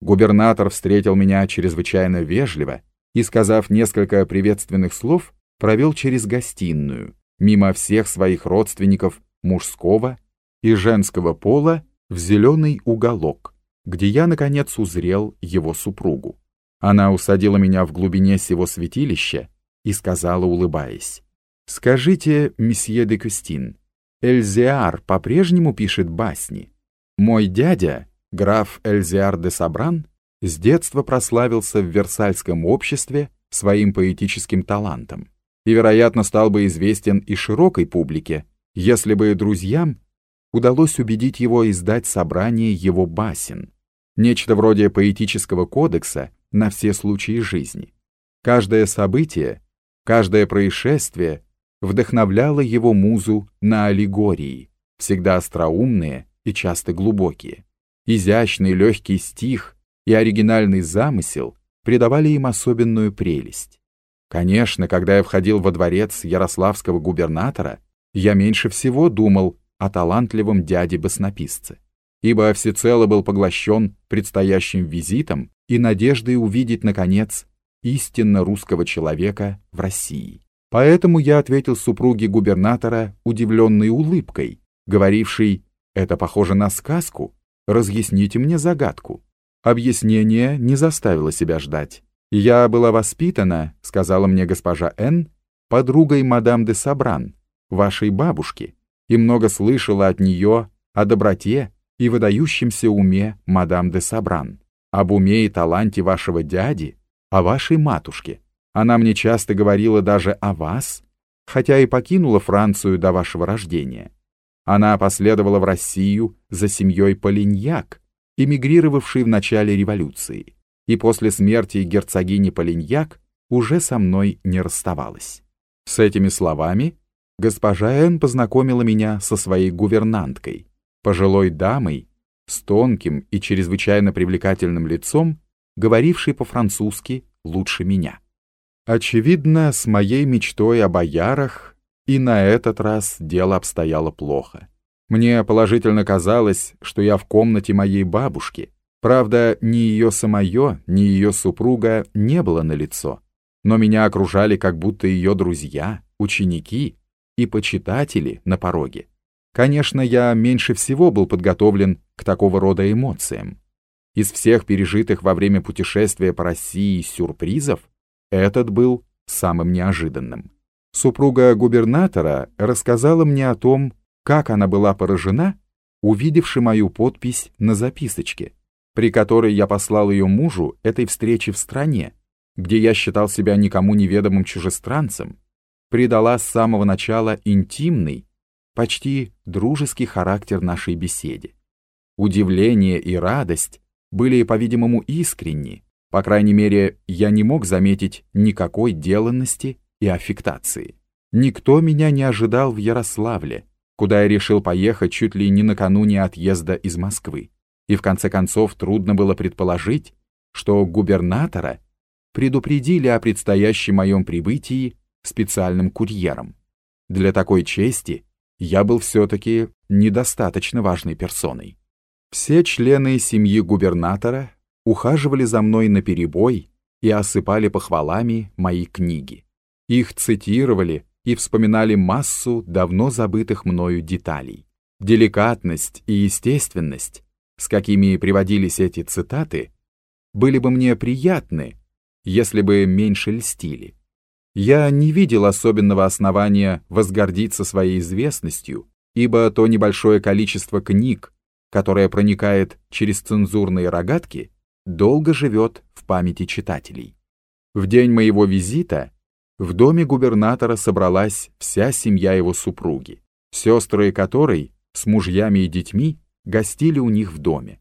Губернатор встретил меня чрезвычайно вежливо и, сказав несколько приветственных слов, провел через гостиную, мимо всех своих родственников мужского и женского пола в зеленый уголок, где я, наконец, узрел его супругу. Она усадила меня в глубине сего святилища и сказала, улыбаясь, «Скажите, месье де Кюстин, Эльзиар по-прежнему пишет басни? Мой дядя, граф Эльзиар де Сабран, с детства прославился в Версальском обществе своим поэтическим талантом и, вероятно, стал бы известен и широкой публике, если бы друзьям удалось убедить его издать собрание его басен, нечто вроде поэтического кодекса на все случаи жизни. Каждое событие, каждое происшествие вдохновляло его музу на аллегории, всегда остроумные и часто глубокие. Изящный легкий стих и оригинальный замысел придавали им особенную прелесть. Конечно, когда я входил во дворец ярославского губернатора, я меньше всего думал о талантливом дяде-баснописце, ибо всецело был поглощен предстоящим визитом и надеждой увидеть, наконец, истинно русского человека в России. Поэтому я ответил супруге губернатора удивленной улыбкой, говорившей «Это похоже на сказку, разъясните мне загадку». Объяснение не заставило себя ждать. «Я была воспитана», — сказала мне госпожа Н., подругой мадам де Сабран, вашей бабушки, и много слышала от нее о доброте и выдающемся уме мадам де Сабран, об уме и таланте вашего дяди, о вашей матушке. Она мне часто говорила даже о вас, хотя и покинула Францию до вашего рождения. Она последовала в Россию за семьей Полиньяк, эмигрировавшей в начале революции и после смерти герцогини Полиньяк уже со мной не расставалась. С этими словами госпожа Н. познакомила меня со своей гувернанткой, пожилой дамой, с тонким и чрезвычайно привлекательным лицом, говорившей по-французски лучше меня. Очевидно, с моей мечтой о боярах и на этот раз дело обстояло плохо. Мне положительно казалось, что я в комнате моей бабушки, Правда, ни ее самое, ни ее супруга не было на лицо, но меня окружали как будто ее друзья, ученики и почитатели на пороге. Конечно, я меньше всего был подготовлен к такого рода эмоциям. Из всех пережитых во время путешествия по России сюрпризов этот был самым неожиданным. Супруга губернатора рассказала мне о том, как она была поражена, увидевши мою подпись на записочке, при которой я послал ее мужу этой встречи в стране, где я считал себя никому неведомым чужестранцем, придала с самого начала интимный, почти дружеский характер нашей беседе. Удивление и радость были, по-видимому, искренни, по крайней мере, я не мог заметить никакой деланности и аффектации. Никто меня не ожидал в Ярославле, куда я решил поехать чуть ли не накануне отъезда из Москвы и в конце концов трудно было предположить, что губернатора предупредили о предстоящем моем прибытии специальным курьером. Для такой чести я был все-таки недостаточно важной персоной. Все члены семьи губернатора ухаживали за мной наперебой и осыпали похвалами мои книги. Их цитировали и вспоминали массу давно забытых мною деталей. Деликатность и естественность с какими приводились эти цитаты, были бы мне приятны, если бы меньше льстили. Я не видел особенного основания возгордиться своей известностью, ибо то небольшое количество книг, которое проникает через цензурные рогатки, долго живет в памяти читателей. В день моего визита в доме губернатора собралась вся семья его супруги, сестры которой с мужьями и детьми гостили у них в доме.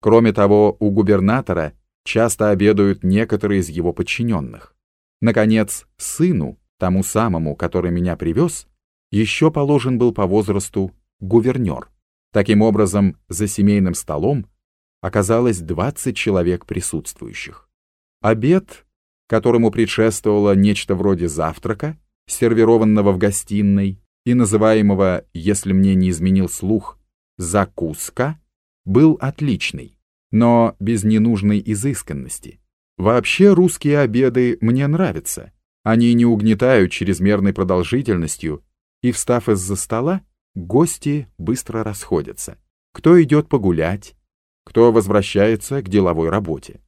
Кроме того, у губернатора часто обедают некоторые из его подчиненных. Наконец, сыну, тому самому, который меня привез, еще положен был по возрасту гувернер. Таким образом, за семейным столом оказалось 20 человек присутствующих. Обед, которому предшествовало нечто вроде завтрака, сервированного в гостиной и называемого, если мне не изменил слух, закуска был отличный. но без ненужной изысканности. Вообще русские обеды мне нравятся. Они не угнетают чрезмерной продолжительностью, и, встав из-за стола, гости быстро расходятся. Кто идет погулять, кто возвращается к деловой работе.